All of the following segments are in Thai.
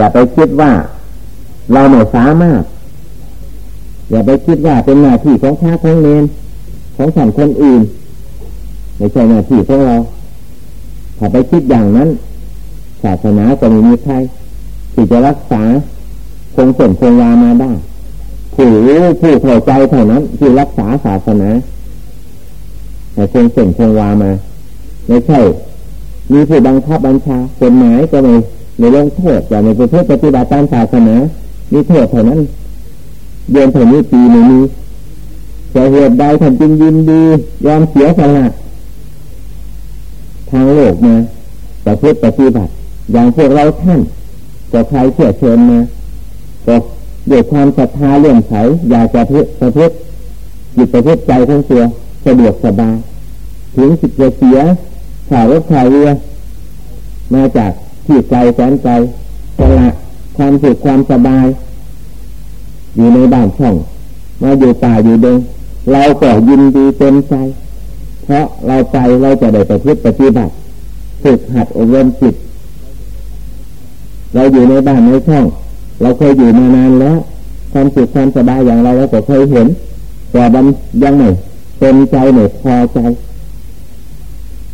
อย่าไปคิดว่า เราไม่สามารถ อย่าไปคิดว่าเป็นหน้าที่ของพระของเนนของสันคนอื่น ไม่ใช่หน้าที่ของเรา ถ้าไปคิดอย่างนั้น ศาสนาจะไม่มีใครที่จะรักษาคงเส้นคงวามาได้ผู้รู้ผู้เข้าใจเท่านั้นที่รักษาศาสนาแต่คงเส้นคงวามา ไม่ใช่ มีผู้บังคับบัญชากฎหมายก็ไม่ ไม่ลงโทษอย่าไม่ไปเพื่อปฏิบัติตามศาสนามีโทษเท่านั้นเดือนเท่านี้ปีไม่งมีแต่เหตุใดท่านจึงยินดี ยอมเสียสละทางโลกมาแต่เพื่อปฏิบัติอย่างพวกเราท่านก็ใครเชื่อเชิญมาก็ด้วยความศรัทธาเลื่อมใสอยากจะพื่ประพฤติจิตประพฤติใจทั้งตัวสะดวกสบายถึงจิตจะเสียข่าวรถข่าวเรือมาจาก ที่ใจแสนใจสละความสุขความสบาย อยู่ในบ้านช่องมาอยู่ป่าอยู่เดงเราก็ยินดีเต็มใจ เพราะเราใจเราจะได้ประพฤติปฏิบัติฝึกหัดอบรมจิต เราอยู่ในบ้านในช่อง เราเคยอยู่มานานแล้ว ความสุขความสบายอย่างเราเราก็เคยเห็น แต่บันยังไม่เต็มใจไม่พอใจ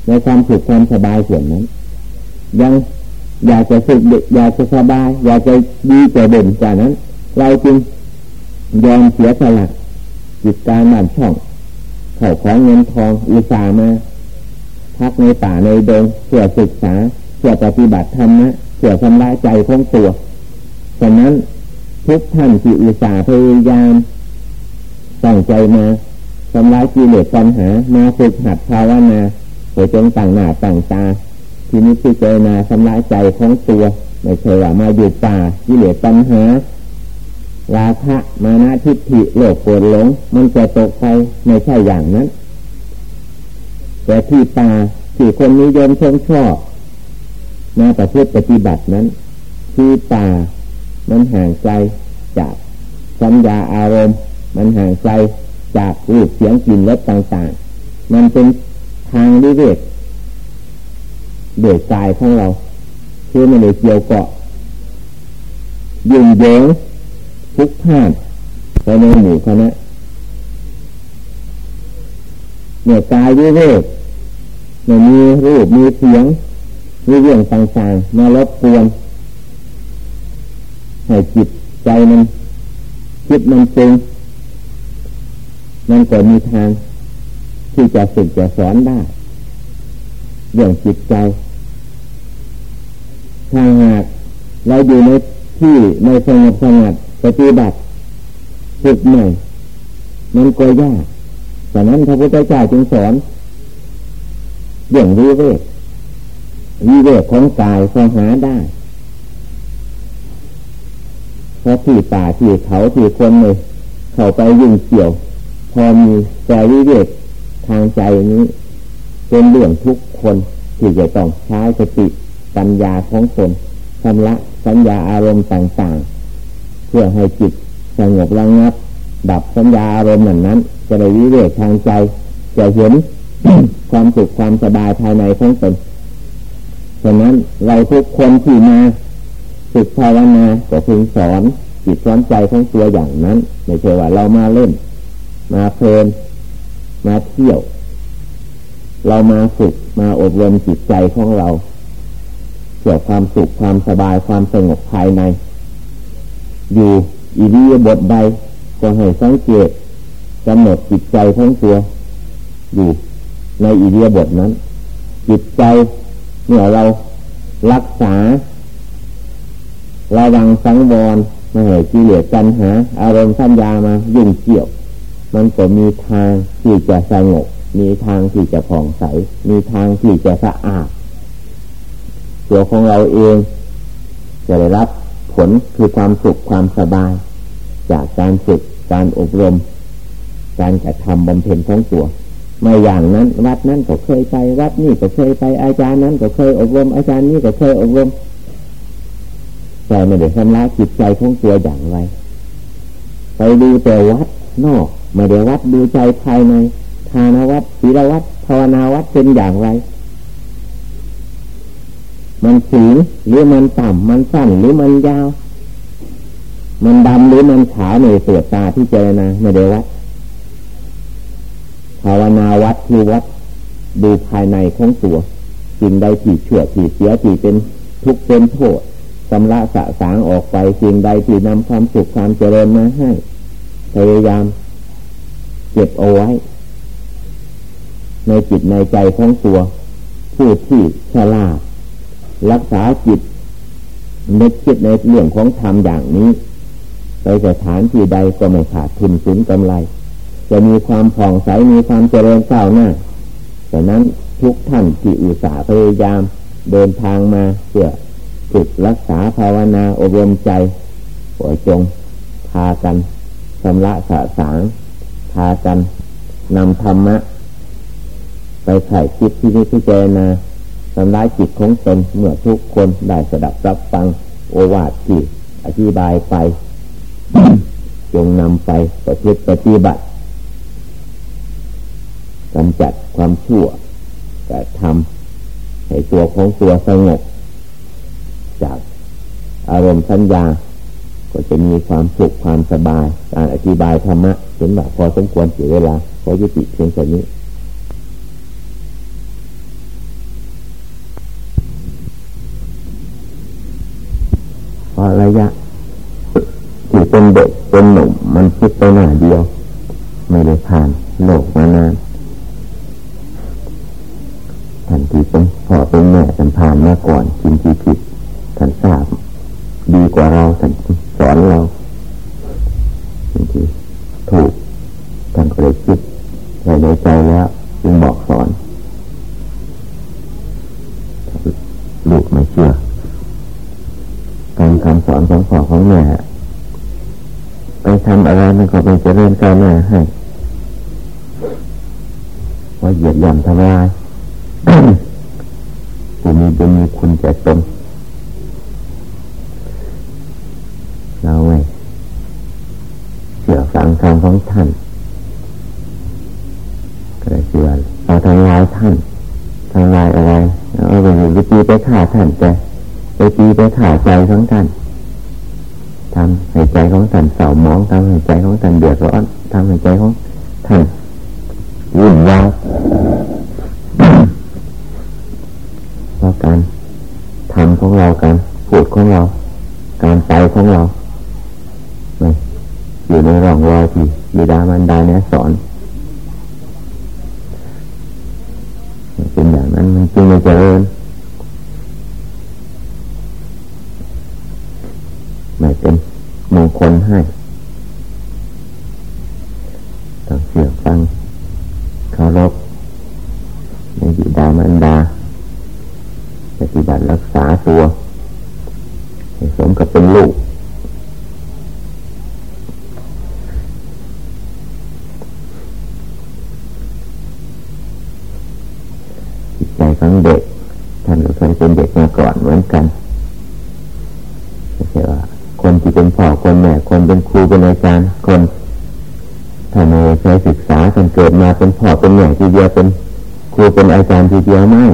ในความสุขความสบายส่วนนั้น ยัง อยากจะสุขอยากจะสบายอยากจะดีจะเด่นจากนั้น เราจึงยอมเสียสละจิตการบ้านช่องเข่าของเงินทองอุตสาห์มาพักในป่าในดงเพื่อศึกษาเพื่อปฏิบัติธรรมนะเพื่อทำลายใจของตัวฉะนั้นทุกท่านที่อุตส่าห์พยายามตั้งใจมาทำลายกิเลสปัญหามาฝึกหัดภาวนาเพื่อจงต่างหน้าต่างตา ที่นี้พิจารณาทำลายใจของตัวไม่ใช่ว่ามาอยู่ป่ากิเลสปัญหาราคะมานะทิฏฐิโลภโกรธหลง มันจะตกไปไม่ใช่อย่างนั้น แต่ที่ป่าที่คนนิยมชมชอบมาประพฤติปฏิบัตินั้น ที่ป่ามันห่างไกลจากสัญญาอารมณ์ มันห่างไกลจากรูปเสียงกลิ่นรสต่างๆ มันเป็นทางวิเวก ดือดกายของเรา คือมันเลยเกี่ยวเกาะยุ่งเหยิงทุกท่านไปในหมู่คณะเนี่ยกายวิเวกเนี่ยมีรูปมีเสียงมีเรื่องต่างๆมารบกวนให้จิตใจมันคิดมันปรุงมันก็มีทางที่จะฝึกจะสอนได้เรื่องจิตใจ ถ้าหากเราอยู่ในที่ในสงบสงัดปฏิบัติฝึกใหม่มันก็ยากแต่นั้นพระพุทธเจ้าจึงสอนเรื่องวิเวกวิเวกของกายพอหาได้เพราะที่ป่าที่เขาที่คนเลยเข้าไปยุ่งเกี่ยว พอมีแต่วิเวกทางใจนี้ เป็นเรื่องทุกคนที่จะต้องใช้สติ ปัญญาของตนชำระสัญญาอารมณ์ต่างๆ เพื่อให้จิตสงบระงับ ดับสัญญาอารมณ์เหมือนนั้น จะได้วิเวกทางใจ จะเห็นความสุขความสบายภายในของตนฉะนั้นเราทุกคนที่มาฝึกภาวนาก็พึงสอนจิตสอนใจของตัวอย่างนั้นไม่ใช่ว่าเรามาเล่น มาเพลินมาเที่ยว เรามาฝึกมาอบรมจิตใจของเรา กี่ยวความสุขความสบายความสงบภายใน อยู่อิริยาบถใดก็ให้สังเกตกำหนดจิตใจของตัว อยู่ในอิริยาบถนั้น จิตใจเมื่อเรารักษา ระวังสังวรไม่ให้กิเลสกันหา อารมณ์สัญญามายุ่งเกี่ยว มันก็มีทางที่จะสงบมีทางที่จะผ่องใส มีทางที่จะสะอาด ตัวของเราเอง จะได้รับผลคือความสุขความสบาย จากการฝึกการอบรม การกระทำบำเพ็ญของตัวไม่อย่างนั้นวัดนั้นก็เคยไปวัดนี่ก็เคยไปอาจารย์นั้นก็เคยอบรมอาจารย์นี้ก็เคยอบรมแต่ไม่ได้ทำร้ายจิตใจของตัวอย่างไร ไปดูแต่วัดนอกไม่ได้วัดดูใจภายในทานวัดศีลวัดภาวนาวัดเป็นอย่างไร มันสูงหรือมันต่ำมันสั้นหรือมันยาว มันดำหรือมันขาวในตรวจตาที่เจรนาไม่ได้วัดภาวนาวัดคือวัดดูภายในของตัวสิ่งใดที่ชั่วที่เสียที่เป็นทุกข์เป็นโทษสำละสะสางออกไปสิ่งใดที่นำความสุขความเจริญมาให้พยายามเก็บเอาไว้ ในจิตในใจของตัวผู้ที่ฉลาด รักษาจิตนึกคิดในเรื่องของธรรมอย่างนี้ ไปสถานที่ใดก็ไม่ขาดทุนสูญกำไร จะมีความผ่องใสมีความเจริญก้าวหน้าดังนั้นทุกท่านที่อุตส่าห์พยายามเดินทางมาเพื่อฝึกรักษาภาวนาอบรมใจขอจงพากันชำระสะสางพากันนำธรรมะ ไปไถ่จิตที่นิพพานา ทำร้ายจิตของตนเมื่อทุกคนได้สดับรับฟังโอวาทที่อธิบายไป จงนำไปประพฤติปฏิบัติกำจัดความชั่วแต่ทำให้ตัวของตัวสงบจากอารมณ์สัญญา ก็จะมีความสุขความสบาย การอธิบายธรรมะเห็นว่าพอสมควรเสียเวลาพอยุติเพียงแค่นี้พอระยะที่เป็นเด็กเป็นหนุ่มมันคิด ไปหน้าเดียว ไม่ได้ผ่านโลกมานานท่านที่เป็นพ่อเป็นแม่ท่านผ่านมาก่อนสิ่งที่ผิดท่านทราบ ดีกว่าเราท่านสอนเราสิ่งที่ถูกท่านก็เลยคิดในใจแล้วจึงบอกสอนลูกไม่เชื่อการคำสอนของพ่อของแม่ ไมันก็เจริญก้าวหน้าให้ว่าเหยียดหย่ำทำลายผู้มีบุญมีคุณแก่ตนเราไว้เชื่อฟังคำของท่านก็ได้เชื่อเราทำลายท่านทำลายอะไรเอาไปวิธีไปฆ่าท่านแต่ไปตีไปถ่าใจของท่าน ทำให้ใจของท่านเศร้าหมองทำให้ใจของท่านเดือดร้อนทำให้ใจของท่าน ของเด็ก ท่านก็เคยเป็นเด็กมาก่อนเหมือนกันไม่ใช่ว่า คนที่เป็นพ่อคนแม่คนเป็นครูเป็นอาจารย์คนถ้าไม่เคยศึกษาจนเกิดมาเป็นพ่อเป็นแม่ทีเดียวเป็นครูเป็นอาจารย์ทีเดียวไม่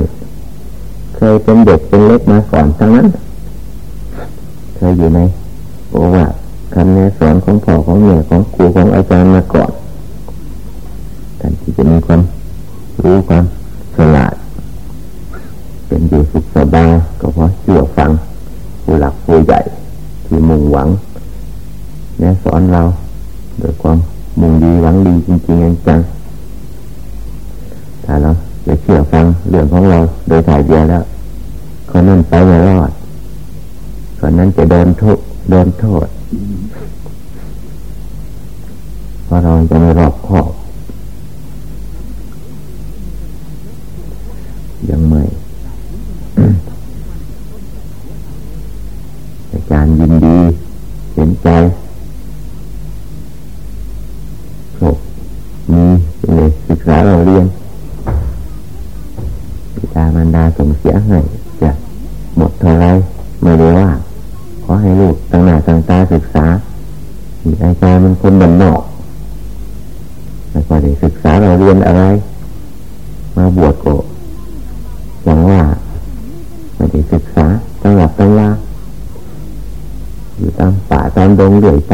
เคยเป็นเด็กเป็นเล็กมาก่อนทั้งนั้นเคยอยู่ในโอวาคำแนะสอนของพ่อของแม่ของครูของอาจารย์มาก่อนท่านที่จะมีความรู้ความฉลาด เป็นอยู่สุขสบายก็เพราะเชื่อฟังผู้หลักผู้ใหญ่ที่มุ่งหวังแนะสอนเราโดยความมุ่งดีหวังดีจริงๆจังถ้าเราจะเชื่อฟังเรื่องของเราโดยถ่ายเดียวแล้วคนนั้นไปไม่รอดคนนั้นจะโดนโทษโดนโทษเพราะเราจะไม่รอบคอบยังไม่ ได้ศึกษาตลอดเวลาอยู่ตามป่าตามดงเรื่อยไป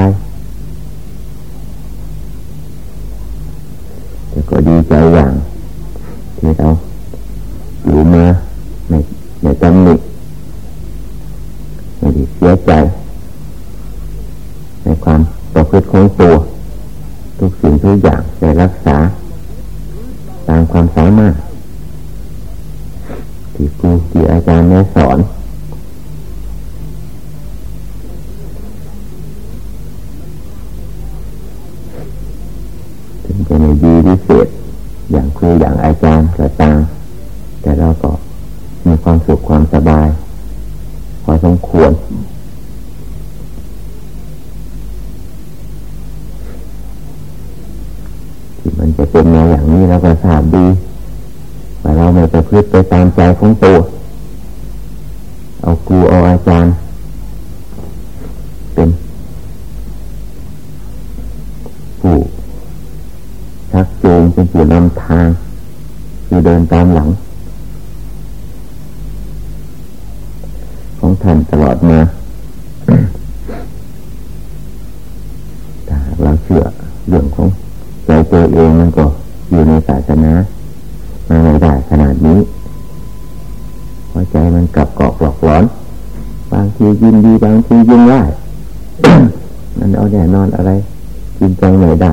ความสุขความสบายพอสมควร ที่มันจะเป็นมาอย่างนี้เราก็ทราบดีว่าเราไม่ประพฤติไปตามใจของตัว เอาครูเอาอาจารย์ มันกลับเกาะหลอกหลอน บางทียินดีบางทียินร้ายมันเอาแน่นอนอะไรจริงจังไม่ได้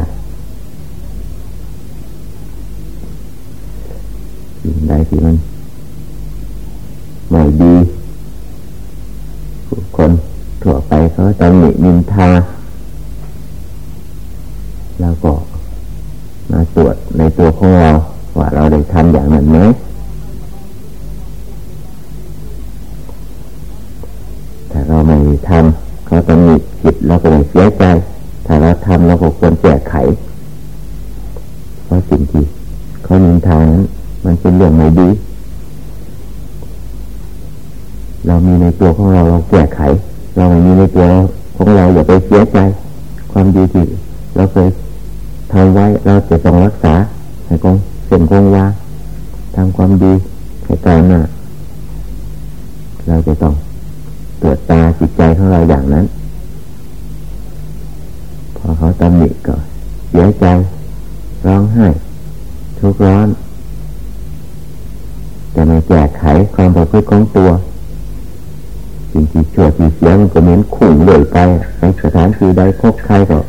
สิ่งใดที่มันไม่ดีผู้คนทั่วไปเขาจะหนีนินทา มีในตัวของเราเราแก้ไข เราไม่มีในตัวของเราอย่าไปเสียใจ ความดีที่เราเคยทำไว้เราจะต้องรักษาให้คงเส้นคงวาทำความดีให้ตายหน้าเราจะต้องตรวจตาจิตใจของเราอย่างนั้น พอเขาตำหนิก็เสียใจร้องไห้ทุกร้อน แต่ไม่แก้ไขความประพฤติของตัว สิ่งที่ชั่วที่เสียมันก็เหมือนขุ่นเลยไปในสถานที่ใดพบใครก็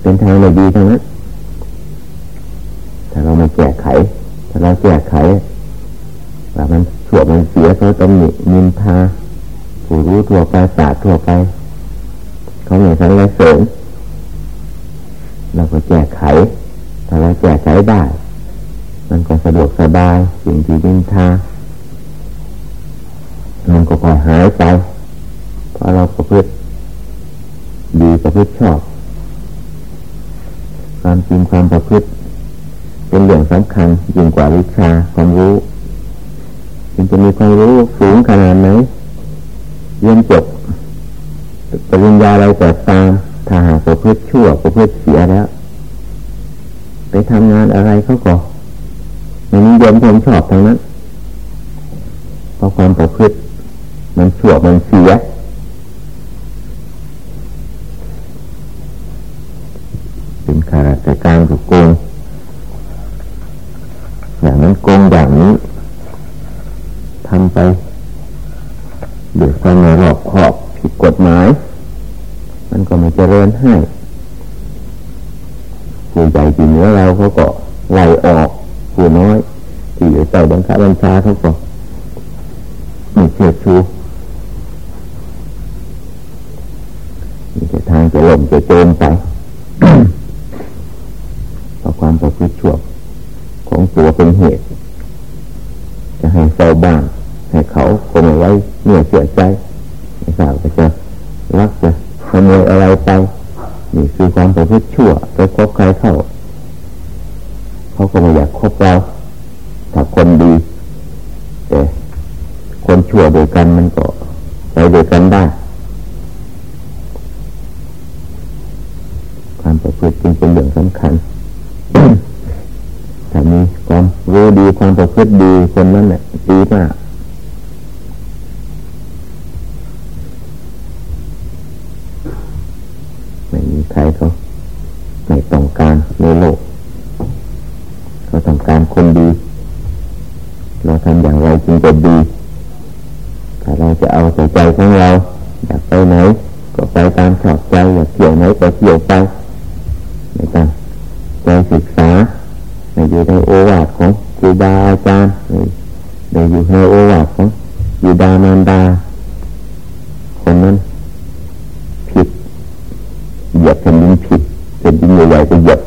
เป็นทางไม่ดีทั้งนั้นถ้าเราไม่แก้ไข ถ้าเราแก้ไขว่ามันชั่วมันเสียเขาตำหนินินทาผู้รู้ทั่วไปศาสตร์ทั่วไป เขาเหนื่อยสังเสริญเราก็แก้ไข ถ้าเราแก้ไขได้ มันก็สะดวกสบายสิ่งที่นินทา มันก็ค่อยหายไปเพราะเราประพฤติดีประพฤติชอบ ความจริงความประพฤติ เป็นเรื่องสำคัญยิ่งกว่าวิชาความรู้จึงจะมีความรู้สูงขนาดไหนเรียนจบปริญญาอะไรแต่ตามถ้าหากประพฤติชั่วประพฤติเสียแล้ว ไปทำงานอะไรเขาก็ไม่นิยมชมชอบทั้งนั้นเพราะความประพฤติ มันชั่วมันเสียเป็นข้าราชการถูกโกงอย่างนั้นโกงอย่างนี้ทำไปเดือดความไม่รอบคอบผิดกฎหมาย มันก็ไม่เจริญให้ผู้ใหญ่ที่เหนือเราเขาก็ไล่ออกผู้น้อยที่อยู่ใต้บังคับบัญชาเขาก็ไม่เชื่อชูมี แต่มจะโจมไปเพราะความประพฤติชั่วของตัวเป็นเหตุ จะให้เศร้าบ้างให้เขาคงไว้เหนื่อยเสียใจไม่ทราบจะรักจะขโมยอะไรไปนี่คือความประพฤติชั่วไปคบใครเข้าเขาก็ไม่อยากคบเราถ้าคนดีแต่คนชั่วเดียวกันมันก็ไปเดียวกันได้ ความประพฤ ตจึงเป็นเรื่องสำคัญถ้ามีความรู้ดีความประพฤติดีคนนั้นแหละดีมากใครเขาไม่ต้องการในโลกเขาต้องการคนดี เราทำอย่างไรจึงจะดีถ้าเราจะเอาใจใจของเรา อยากไปไหนก็ไปตามชอบใจอยากเที่ยวไหนก็เที่ยวไป ไม่ต้องใจศึกษาในอยู่ในโอวาทของครูบาอาจารย์ในอยู่ในโอวาทของยูดามานดาคนนั้นผิดเหยียบแผ่นดินผิดแผ่นดินใหญ่ๆก็เหยียบ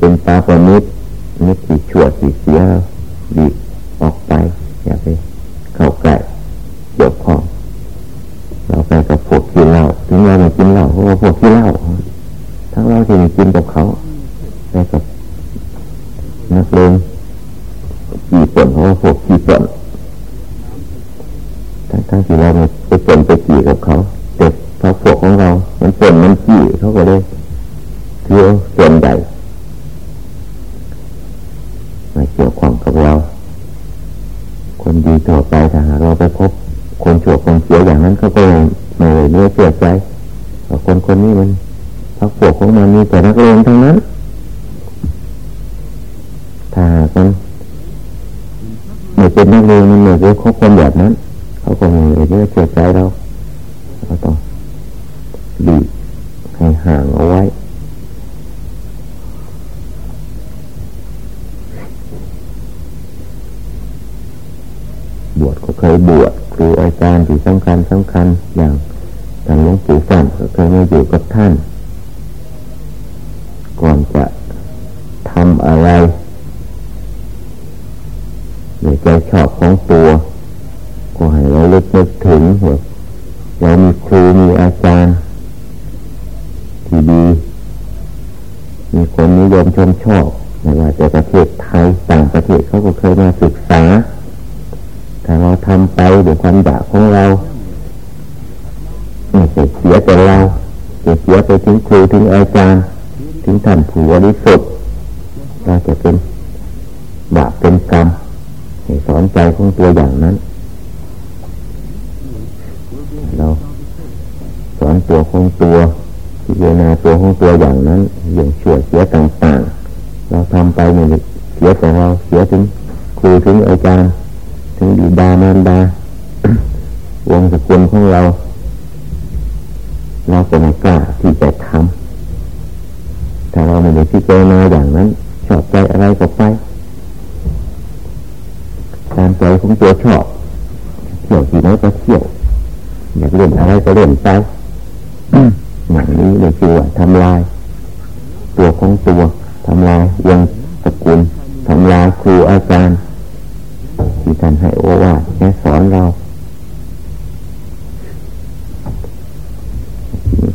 เป็นตาปนิดนิดที่ชั่วที่เสียดี พักพวกของมันมีแต่นักเลงทั้งนั้น ถ้ากมันไม่เป็นนักเลงมันไม่ได้คบคนแบบนั้น เขาก็ไม่ได้เนื้อเชื่อใจเราเราต้องดีให้ห่างเอาไว้บวชก็เคยบวชครูอาจารย์ที่สำคัญสำคัญอย่างท่านหลวงปู่สั่นก็เคยมาอยู่กับท่าน ก่อนจะทำอะไรในใจชอบของตัว ก็ให้เราลึกนึกถึงว่าเรามีครูมีอาจารย์ ที่ดี มีคนนิยมชมชอบไม่ว่าจะประเทศไทยต่างประเทศเขาก็เคยมาศึกษาถ้าเราทำไปด้วยความอยาของเราไม่เสียแต่เราเสียไปถึงครูถึงอาจารย์ ถึงท่านผู้บริสุทธิ์เราจะเป็นบาปเป็นกรรมให้สอนใจของตัวอย่างนั้น เราสอนตัวของตัวพิจารณาตัวของตัวอย่างนั้นอย่างชั่วเสียต่างๆ เราทำไปเนี่ยเสียแต่เราเสียถึงครูถึงอาจารย์ ถึงบิดามารดาวงสกุลของเรา เราก็ไม่กล้าที่จะทำ ถ้าเราไม่ได้พิจารณาอย่างนั้น ชอบใจอะไรก็ไปตามใจของตัวชอบเที่ยวที่ไหนก็เที่ยวอยากเล่นอะไรก็เล่นไปอย่างนี้เลยคือว่าทำลาย ตัวของตัวทำลายวงสกุลทำลายครูอาจารย์ที่ท่านให้โอวาทแนะสอนเรา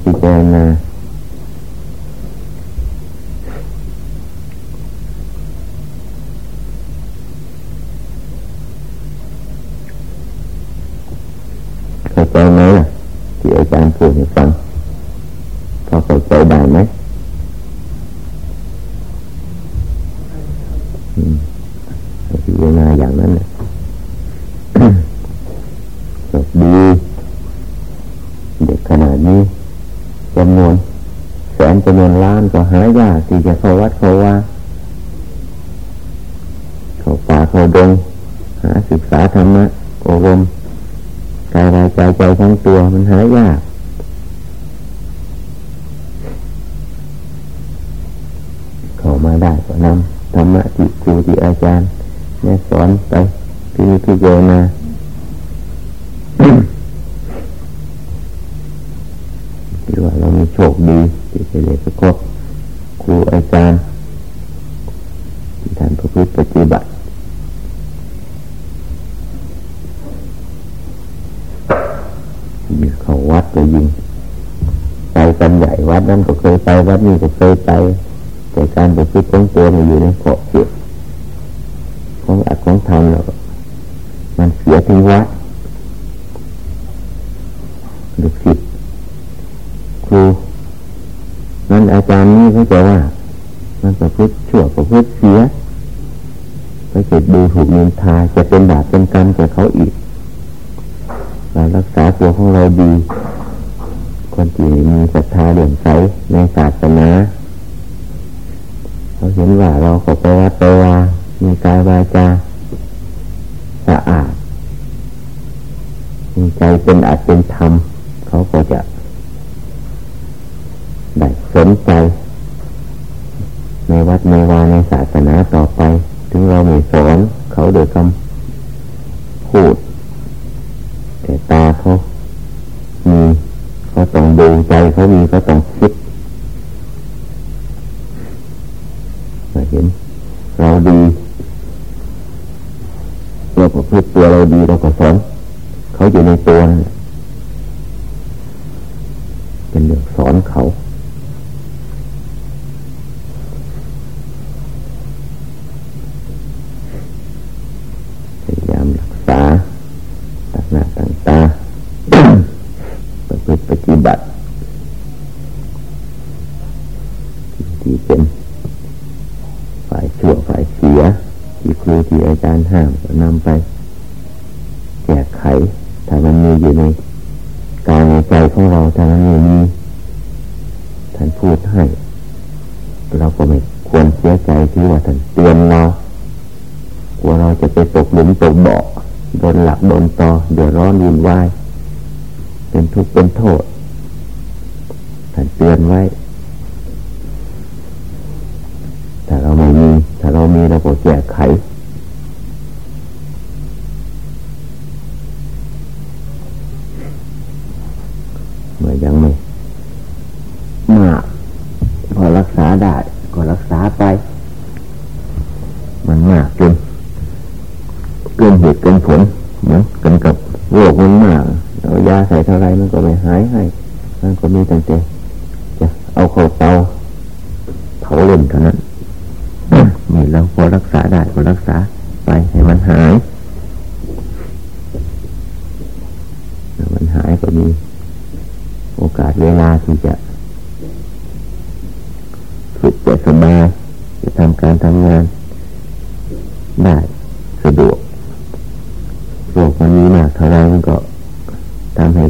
พิจารณาเข้าใจไหมล่ะที่อาจารย์พูดให้ ฟังพอเข้าใจได้ไหมอืมพิจารณาอย่างนั้นนะดีเด็กขนาดนี้จำนวนแสนจำนวนล้านก็หายากที่จะเข้าวัดเข้าว่าเข้าป่าเข้าดงหาศึกษาธรรมะอบรมกายวายใจใจทั้งตัวมันหายากเข้ามาได้ก็นำธรรมะที่ครูที่อา จารย์แนะสอนไปที่นี่ที่เจนาที่ว่าเรามีโชคดีที่จะได้ประกอบครูอาจารย์ที่ท่านประพฤติปฏิบัติเขาวัดก็ยิงไปกันใหญ่วัดนั้นก็เคยไปวัดนี้ก็เคยไปแต่การประพฤติของตัวมันอยู่ในเกาะเกี่ย ของอัดของทำแล้วมันเสียที่วัดดุสิตครูนั้นอาจารย์นี่เขาจะว่า มันประพฤติชั่วประพฤติเสียไปเกิดดูถูกนินทาจะเป็นบาปเป็นกรรมแก่เขาอีกเรารักษาตัวของเราดี คนที่มีศรัทธาเลื่อมใสในศาสนาเขาเห็นว่าเราขอไปวัดไปวามีกายวาจา สะอาดมีใจเป็นอาจเป็นธรรม เขาก็จะได้สนใจ ในวัดในวาในศาสนาต่อไป ถึงเราไม่สอนเขาโดยคำพูด แต่ตาเขามีเขาต้องดูใจเขามีเขาต้องคิดเห็น เราดี เราประพฤติตัวเราดีเราก็สอนเขาอยู่ในตัวนั่นเป็นเรื่องสอนเขา พยายามรักษาตักหน้าต่างตาประพฤติปฏิบัติที่เป็นฝ่ายชั่วฝ่ายเสียที่ครูที่อาจารย์ห้าม นำไปแก้ไขถ้ามันมีอยู่ในกายในใจของเราถ้ามันมีท่านพูดให้ เราก็ไม่ควรเสียใจที่ว่าท่านเตือนเรากลัวเราจะไปตกหลุมตกบ่อโดนหลักโดนตอเดือดร้อนวุ่นวายเป็นทุกข์เป็นโทษท่านเตือนไว้ กมันมีมากเท่าไรมันก็ทำให้